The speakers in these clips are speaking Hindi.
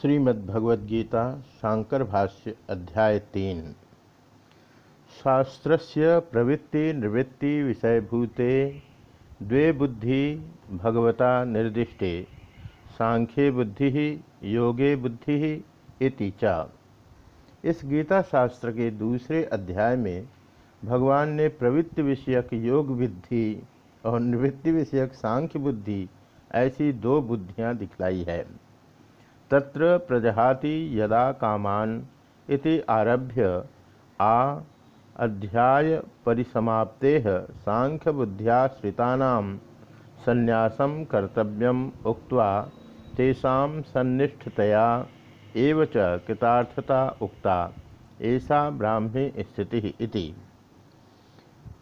श्रीमद्भगवद्गीता शांकर भाष्य अध्याय तीन। शास्त्रस्य प्रवृत्ति निवृत्ति विषयभूते द्वे बुद्धि भगवता निर्दिष्टे, सांख्ये बुद्धि, योगे बुद्धि इति च। इस गीता शास्त्र के दूसरे अध्याय में भगवान ने प्रवृत्ति विषयक योग विधि और निवृत्ति विषयक सांख्य बुद्धि ऐसी दो बुद्धियाँ दिखलाई है। तत्र प्रजहाति यदा कामान इति आरभ्य आ अध्याय परिसमाप्ते सांख्य बुद्ध्याश्रितानां संन्यासं कर्तव्यम उक्त्वा तेषां सन्निष्ठतया कृतार्थता उक्ता ऐसा ब्राह्मी स्थिति इति।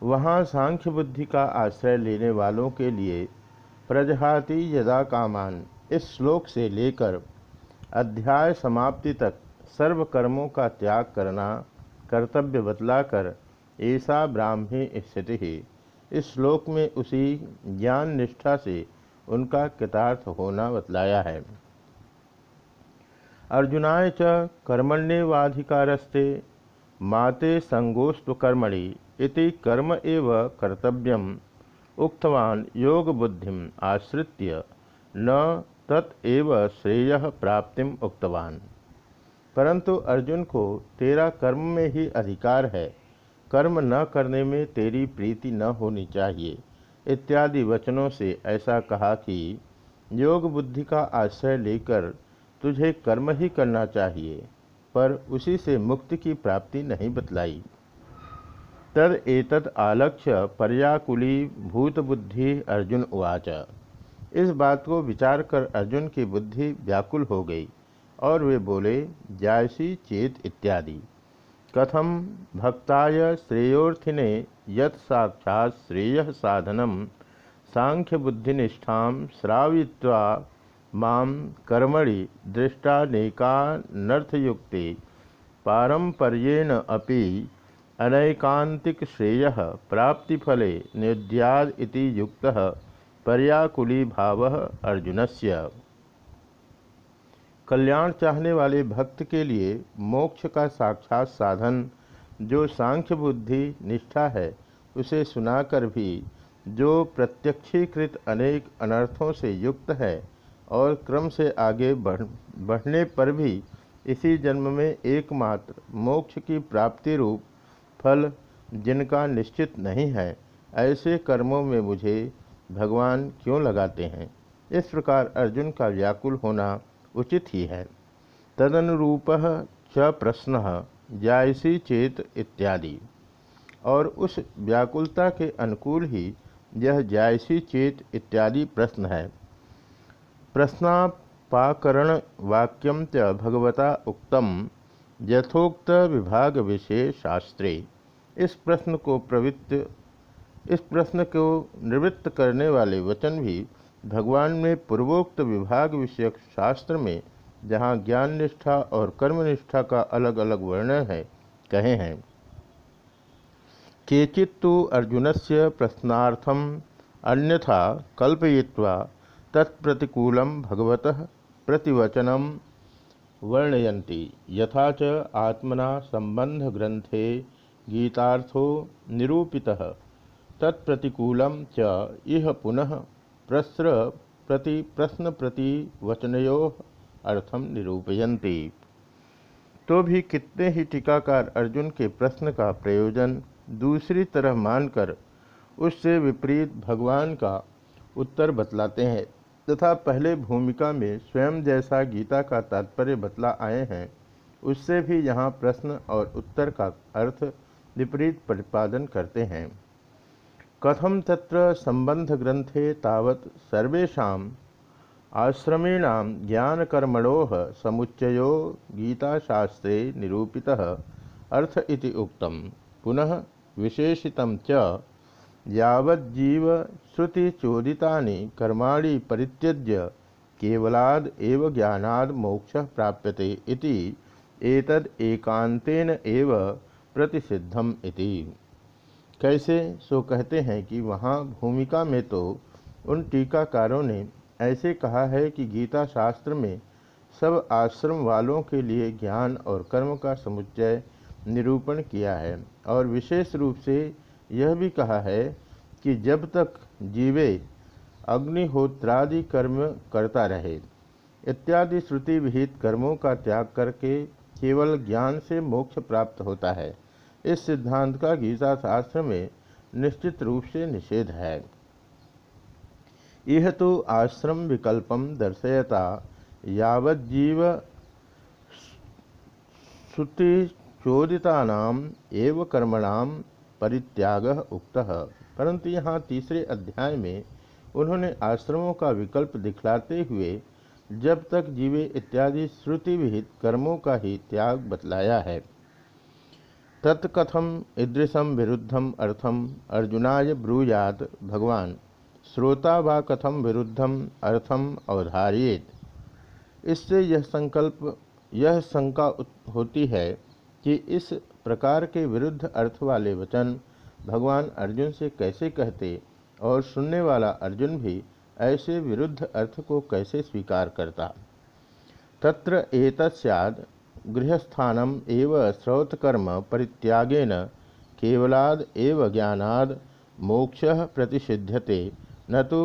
वहाँ सांख्य बुद्धि का आश्रय लेने वालों के लिए प्रजहाति यदा कामान इस श्लोक से लेकर अध्याय समाप्ति तक सर्व कर्मों का त्याग करना, कर्तव्य बतलाकर ऐसा ब्राह्मी स्थिति ही। इस श्लोक में उसी ज्ञान निष्ठा से उनका कृतार्थ होना बतलाया है। अर्जुनाय च कर्मण्यवाधिकारस्ते, माते संगोस्त्वकर्मणि इति कर्म एव कर्तव्यम। उक्तवान योग बुद्धिम आश्रित्य न तत्व श्रेय प्राप्ति उक्तवान। परंतु अर्जुन को तेरा कर्म में ही अधिकार है। कर्म न करने में तेरी प्रीति न होनी चाहिए। इत्यादि वचनों से ऐसा कहा कि योग बुद्धि का आश्रय लेकर तुझे कर्म ही करना चाहिए, पर उसी से मुक्ति की प्राप्ति नहीं बतलाई। तद एतद आलक्ष्य पर्याकुली भूतबुद्धि अर्जुन उवाच। इस बात को विचार कर अर्जुन की बुद्धि व्याकुल हो गई और वे बोले, जायसी चेत इत्यादि। कथम भक्ताय श्रेयोर्थिने यत साक्षात श्रेय साधनम। सांख्य बुद्धिनिष्ठा श्रावित्वा माम कर्मणि दृष्टानेकानर्थयुक्ते। पारंपर्येण अपि अनैकांतिक श्रेय प्राप्तिफले निद्याद इति युक्तः। पर्याकुली भाव अर्जुन से कल्याण चाहने वाले भक्त के लिए मोक्ष का साक्षात साधन, जो सांख्य बुद्धि, निष्ठा है, उसे सुनाकर भी, जो प्रत्यक्षीकृत अनेक अनर्थों से युक्त है, और क्रम से आगे बढ़, बढ़ने पर भी, इसी जन्म में एकमात्र मोक्ष की प्राप्ति रूप, फल, जिनका निश्चित नहीं है, ऐसे कर्मों में मुझे भगवान क्यों लगाते हैं? इस प्रकार अर्जुन का व्याकुल होना उचित ही है। तदनुरूप च प्रश्न, जायसी चेत इत्यादि। और उस व्याकुलता के अनुकूल ही यह जायसी चेत इत्यादि प्रश्न है। प्रश्नापाकरण वाक्यम च भगवता उक्तम, यथोक्त विभाग विशेष शास्त्रे इस प्रश्न को प्रवृत्त इस प्रश्न को निवृत्त करने वाले वचन भी भगवान में पूर्वोक्त विभाग विषयक शास्त्र में, जहाँ ज्ञान निष्ठा और कर्मनिष्ठा का अलग अलग वर्णन है, कहे हैं। केचित अर्जुन से प्रश्नार्थम, अन्यथा कल्पयित्वा तत्प्रतिकूल भगवत प्रतिवचन वर्णयती यथा च आत्मना संबंध ग्रंथे गीतार्थो निरूपितः। तत्प्रतिकूल च इह पुनः प्रस्र प्रति प्रश्न प्रति वचनयो अर्थम निरूपयन्ति। तो भी कितने ही टीकाकार अर्जुन के प्रश्न का प्रयोजन दूसरी तरह मानकर उससे विपरीत भगवान का उत्तर बतलाते हैं। तथा पहले भूमिका में स्वयं जैसा गीता का तात्पर्य बतला आए हैं, उससे भी यहाँ प्रश्न और उत्तर का अर्थ विपरीत प्रतिपादन करते हैं। कथम तत्र संबंध ग्रंथे तावत सर्वेशा आश्रमीणां ज्ञानकर्मणो समुच्चयो गीताशास्त्रे निरूपितः अर्थ इति उक्तम पुनः विशेषित च यावज्जीव श्रुतिचोदितानि कर्माणि परित्यज्य केवलाद एव ज्ञानाद मोक्ष प्राप्यते इति एतद एकांतेन एव प्रतिसिद्धम इति। कैसे? सो कहते हैं कि वहाँ भूमिका में तो उन टीकाकारों ने ऐसे कहा है कि गीता शास्त्र में सब आश्रम वालों के लिए ज्ञान और कर्म का समुच्चय निरूपण किया है। और विशेष रूप से यह भी कहा है कि जब तक जीवे अग्निहोत्रादि कर्म करता रहे, इत्यादि श्रुति विहित कर्मों का त्याग करके केवल ज्ञान से मोक्ष प्राप्त होता है। इस सिद्धांत का गीता शास्त्र में निश्चित रूप से निषेध है। यह तो आश्रम विकल्पम दर्शयता यावज्जीव श्रुतिचोदितानाम एव कर्मणाम परित्याग उक्त। परंतु यहाँ तीसरे अध्याय में उन्होंने आश्रमों का विकल्प दिखलाते हुए जब तक जीवे इत्यादि श्रुति विहित कर्मों का ही त्याग बतलाया है। तत्कथम ईदृशम विरुद्धम अर्थम अर्जुनाय ब्रूयात भगवान। श्रोता व कथम विरुद्धम अर्थम अवधारियत। इससे यह संकल्प, यह शंका होती है कि इस प्रकार के विरुद्ध अर्थ वाले वचन भगवान अर्जुन से कैसे कहते और सुनने वाला अर्जुन भी ऐसे विरुद्ध अर्थ को कैसे स्वीकार करता। तत्र एतस्याद गृहस्थानम एव श्रौतकर्म परित्यागेन केवलाद एव ज्ञानाद मोक्ष प्रतिषिध्यते न तो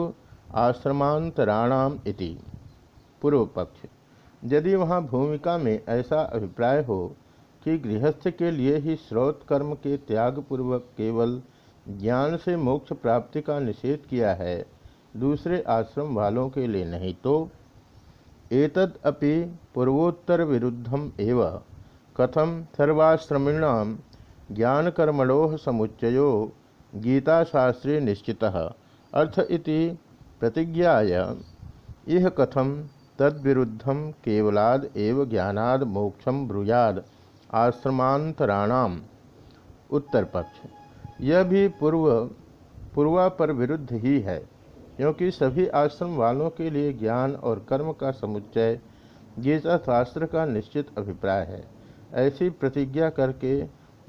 आश्रमांतराणाम इति। पूर्व पक्ष यदि वहाँ भूमिका में ऐसा अभिप्राय हो कि गृहस्थ के लिए ही स्रोत कर्म के त्याग पूर्वक केवल ज्ञान से मोक्ष प्राप्ति का निषेध किया है, दूसरे आश्रम वालों के लिए नहीं तो एतद अपि पूर्वोत्तर विरुद्धम एव। कथम सर्वाश्रमीण ज्ञान कर्मणोह समुच्चयो गीताशास्त्रे निश्चित। अर्थ इति प्रतिज्ञाय यह कथम तद्विरुद्धम केवलाद एव ज्ञानाद मोक्षम ब्रूयाद आश्रमांतराणाम उत्तर पक्ष यह भी पूर्व पूर्वा पर विरुद्ध ही है। क्योंकि सभी आश्रम वालों के लिए ज्ञान और कर्म का समुच्चय, गीता शास्त्र का निश्चित अभिप्राय है। ऐसी प्रतिज्ञा करके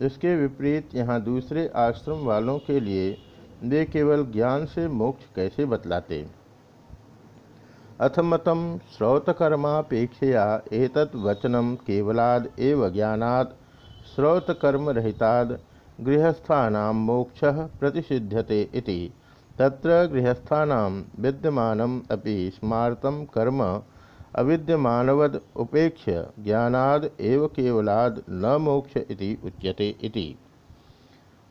इसके विपरीत यहाँ दूसरे आश्रम वालों के लिए वे केवल ज्ञान से मोक्ष कैसे बतलाते? अथ मतम श्रौतकर्मापेक्षया एतत् वचनम केवलाद एव ज्ञानात् श्रौतकर्मरहिताद गृहस्थानां मोक्षः प्रतिषिध्यते इति। तत्र गृहस्थानां विद्यमानम् अपि स्मार्तं कर्म अविद्यमानवद उपेक्ष्य ज्ञानाद एव केवलाद न मोक्ष इति उच्यते इति।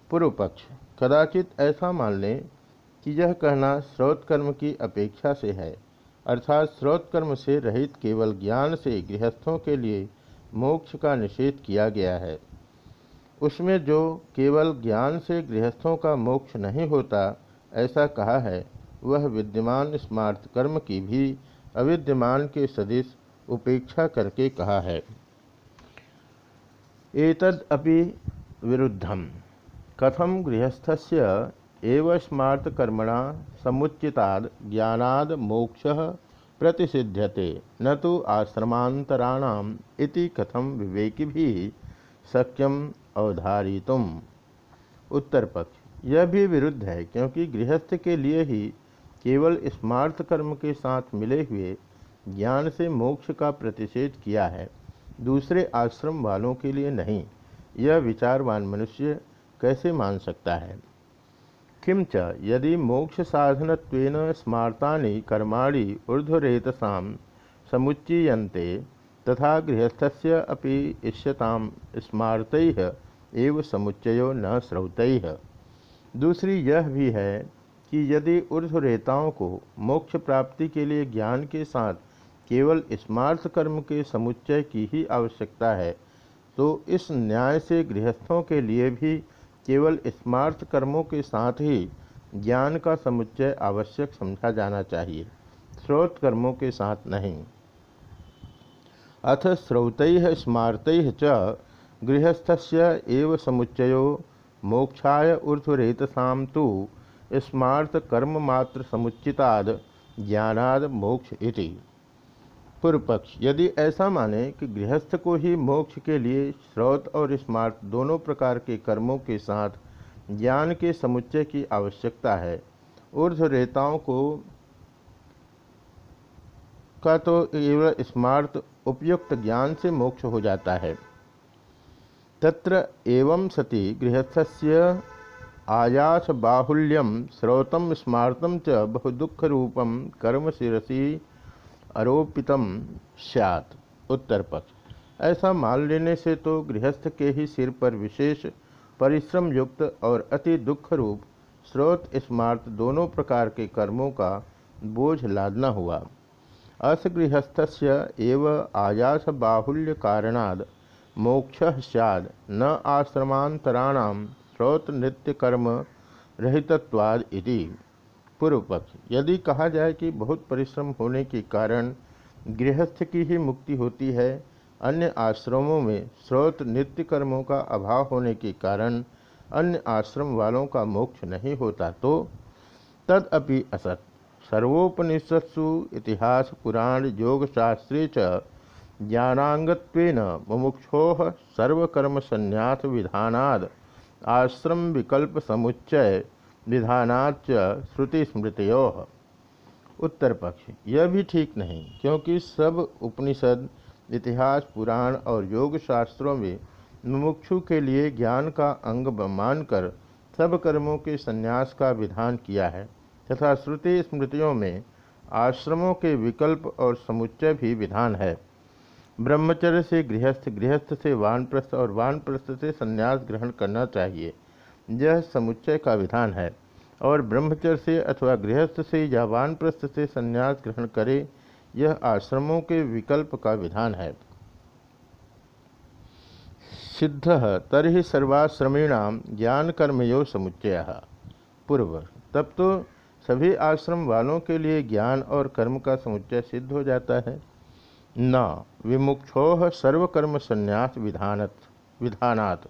पूर्व पक्ष कदाचित ऐसा मान लें कि यह कहना स्रोत कर्म की अपेक्षा से है, अर्थात स्रोत कर्म से रहित केवल ज्ञान से गृहस्थों के लिए मोक्ष का निषेध किया गया है। उसमें जो केवल ज्ञान से गृहस्थों का मोक्ष नहीं होता ऐसा कहा है। वह विद्यमान स्मार्थ कर्म की भी अविद्यमान के सदिश उपेक्षा करके कहा है। एतद अपि विरुद्धम। कथम गृहस्थस्य एव स्मार्तकर्मणा समुचिताद ज्ञानाद मोक्ष प्रतिषिध्यते, न तो आश्रमांतराणाम कथम विवेकी भी सक्यम अवधारितुम। उत्तर पक्ष यह भी विरुद्ध है, क्योंकि गृहस्थ के लिए ही केवल स्मार्थ कर्म के साथ मिले हुए ज्ञान से मोक्ष का प्रतिषेध किया है, दूसरे आश्रम वालों के लिए नहीं। यह विचारवान मनुष्य कैसे मान सकता है? किंच, यदि मोक्ष साधन स्मार्ता कर्माणि ऊर्धरेतसा समुच्चीयते तथा गृहस्थस्य अपि इष्यताम स्मारत एव समुच्चयो न स्रौत। दूसरी यह भी है कि यदि ऊर्धरेताओं को मोक्ष प्राप्ति के लिए ज्ञान के साथ केवल स्मार्थ कर्म के समुच्चय की ही आवश्यकता है तो इस न्याय से गृहस्थों के लिए भी केवल स्मार्थ कर्मों के साथ ही ज्ञान का समुच्चय आवश्यक समझा जाना चाहिए, स्रोत कर्मों के साथ नहीं। अथ स्रोत स्मारत च गृहस्थस्य एव समुच्चयो मोक्षाय ऊर्ध्वरेतसा तो स्मार्त कर्म मात्र समुचिताद ज्ञानाद मोक्ष इति। पूर्व पक्ष यदि ऐसा माने कि गृहस्थ को ही मोक्ष के लिए श्रोत और स्मार्ट दोनों प्रकार के कर्मों के साथ ज्ञान के समुच्चय की आवश्यकता है ऊर्धरेताओं को का तो केवल स्मार्त उपयुक्त ज्ञान से मोक्ष हो जाता है। तत्र एवं सति गृहस्थस्य आयास बाहुल्यम श्रोतम स्मार्तम च बहुदुख रूपम कर्म शिरसी आरोपितम सैत उत्तर ऐसा मान लेने से तो गृहस्थ के ही सिर पर विशेष परिश्रम युक्त और अति दुख रूप स्रोत स्मार्त दोनों प्रकार के कर्मों का बोझ लादना हुआ। असगृहस्थ एव आयास बाहुल्य कारणाद मोक्ष सैद न आश्रमांतराण स्रोत नृत्य कर्म रहितत्वाद इति। पूर्व पक्ष यदि कहा जाए कि बहुत परिश्रम होने के कारण गृहस्थ की ही मुक्ति होती है, अन्य आश्रमों में स्रोत नित्य कर्मों का अभाव होने के कारण अन्य आश्रम वालों का मोक्ष नहीं होता तो तदपि असत। सर्वोपनिषत्सु इतिहास, पुराण योग शास्त्रे च ज्ञानांगत्वेन मुमुक्षो सर्वकर्म संन्यास विधानाद आश्रम विकल्प समुच्चय विधानाच श्रुति स्मृतियो उत्तर पक्ष यह भी ठीक नहीं, क्योंकि सब उपनिषद, इतिहास, पुराण और योग शास्त्रों में मुमुक्षु के लिए ज्ञान का अंग मानकर सब कर्मों के संन्यास का विधान किया है, तथा श्रुति स्मृतियों में आश्रमों के विकल्प और समुच्चय भी विधान है। ब्रह्मचर्य से गृहस्थ गृहस्थ से वानप्रस्थ और वानप्रस्थ से संन्यास ग्रहण करना चाहिए। यह समुच्चय का विधान है। और ब्रह्मचर्य से अथवा गृहस्थ से या वानप्रस्थ से संन्यास ग्रहण करे, यह आश्रमों के विकल्प का विधान है। सिद्ध तरी सर्वाश्रमीणाम ज्ञान कर्मयो समुच्चय। पूर्व, तब तो सभी आश्रम वालों के लिए ज्ञान और कर्म का समुच्चय सिद्ध हो जाता है। न विमुक्षो सर्वकर्म संन्यास विधानत, विधानात।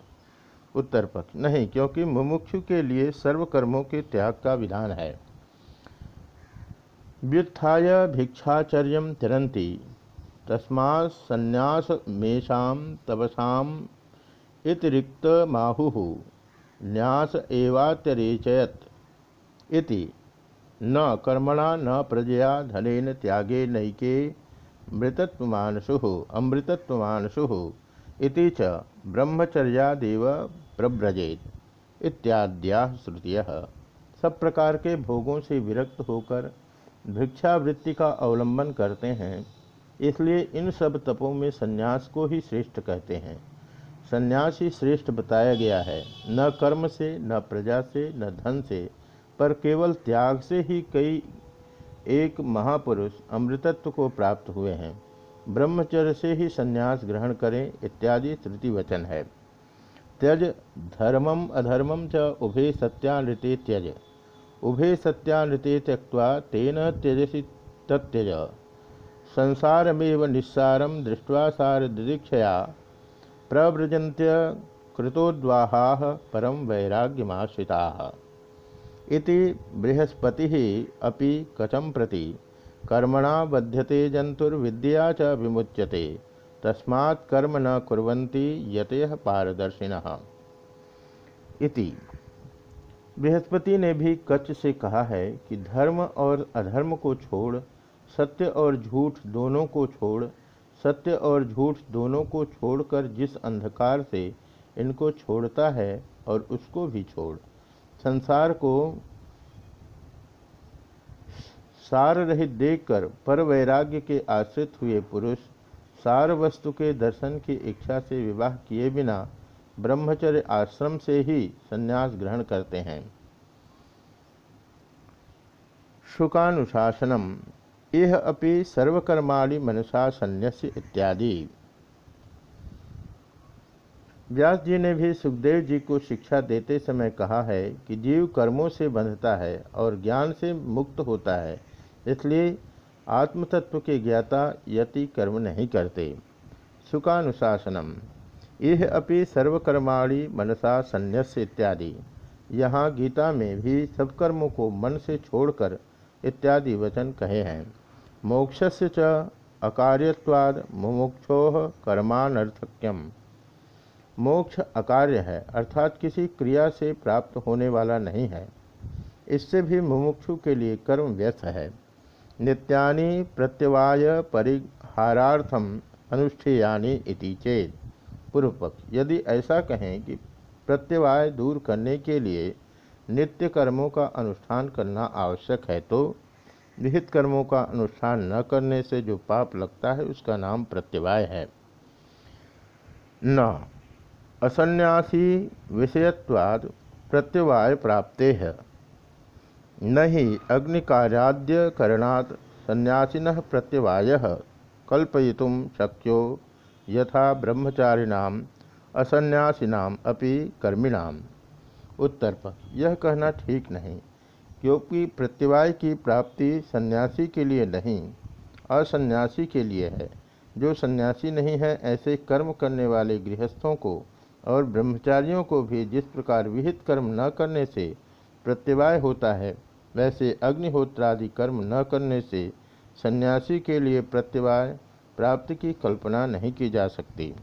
उत्तर पक्ष नहीं, क्योंकि मुमुक्षु के लिए सर्वकर्मों के त्याग का विधान है। व्युत्थाय भिक्षाचर्य तिरंती तस्मा संन्यास मेषा तपसा इतिरिक्त माहु, न्यास एवात्यरेचयत इति। न कर्मणा, न प्रजया, धनेन त्यागे नैके मृतत्वमानसु, अमृतत्वमानसु इति च ब्रह्मचर्यादेव प्रव्रजेत इत्याद्या श्रुतिय। सब प्रकार के भोगों से विरक्त होकर भिक्षावृत्ति का अवलंबन करते हैं, इसलिए इन सब तपों में संन्यास को ही श्रेष्ठ कहते हैं। संन्यास ही श्रेष्ठ बताया गया है, न कर्म से, न प्रजा से, न धन से, पर केवल त्याग से ही कई एक महापुरुष अमृतत्व को प्राप्त हुए हैं। ब्रह्मचर्य से ही संन्यास ग्रहण करें, इत्यादि श्रुति वचन है। त्यज धर्मम अधर्मम च उभे सत्यानृते त्यज। उभे सत्यानृते त्यक्वा तेन त्यजसी तत्यज संसारमेव निस्सारम दृष्ट्वा सारदीक्षया प्रव्रजंत्य कृतोद्वाहा परम वैराग्यमाश्रिता। इति बृहस्पति अपि कचम प्रति? कर्मणा बध्यते जंतुर्विद्या च विमुच्यते। तस्मात् कर्म न कुर्वन्ति यतः पारदर्शिनः। इति। बृहस्पति ने भी कच्च से कहा है कि धर्म और अधर्म को छोड़, सत्य और झूठ दोनों को छोड़, सत्य और झूठ दोनों को छोड़कर जिस अंधकार से इनको छोड़ता है और उसको भी छोड़। संसार को सार रहित देखकर पर वैराग्य के आश्रित हुए पुरुष सार वस्तु के दर्शन की इच्छा से विवाह किए बिना ब्रह्मचर्य आश्रम से ही संन्यास ग्रहण करते हैं। शुकानुशासनम यह अपि सर्वकर्माणी मनसा संन्यास्य इत्यादि। व्यास जी ने भी सुखदेव जी को शिक्षा देते समय कहा है कि जीव कर्मों से बंधता है और ज्ञान से मुक्त होता है, इसलिए आत्मतत्व के ज्ञाता यति कर्म नहीं करते। सुखानुशासनम। यह अपि सर्वकर्माणी मनसा संन्यास इत्यादि। यहाँ गीता में भी सब कर्मों को मन से छोड़कर इत्यादि वचन कहे हैं। मोक्षस्य च अकार्यवाद मुमुक्षो कर्मानर्थक्यम। मोक्ष अकार्य है, अर्थात किसी क्रिया से प्राप्त होने वाला नहीं है। इससे भी मुमुक्षु के लिए कर्म व्यर्थ है। नित्यानि प्रत्यवाय परिहारार्थम अनुष्ठेयानि इति चेत। पूर्व पक्ष यदि ऐसा कहें कि प्रत्यवाय दूर करने के लिए नित्य कर्मों का अनुष्ठान करना आवश्यक है तो विहित कर्मों का अनुष्ठान न करने से जो पाप लगता है, उसका नाम प्रत्यवाय है। न असन्यासी विषयत्वाद प्रत्यवाय प्राप्ते है। न ही अग्निकार्याद्य करणात् संयासीन प्रत्यवाय कल्पयितुम शक्यो यथा ब्रह्मचारिणाम, असन्यासीनाम अपि कर्मिणाम। उत्तर पर यह कहना ठीक नहीं, क्योंकि प्रत्यवाय की प्राप्ति सन्यासी के लिए नहीं, असन्यासी के लिए है। जो सन्यासी नहीं है, ऐसे कर्म करने वाले गृहस्थों को और ब्रह्मचारियों को भी जिस प्रकार विहित कर्म न करने से प्रत्यवाय होता है, वैसे अग्निहोत्रादि कर्म न करने से सन्यासी के लिए प्रत्यवाय प्राप्ति की कल्पना नहीं की जा सकती।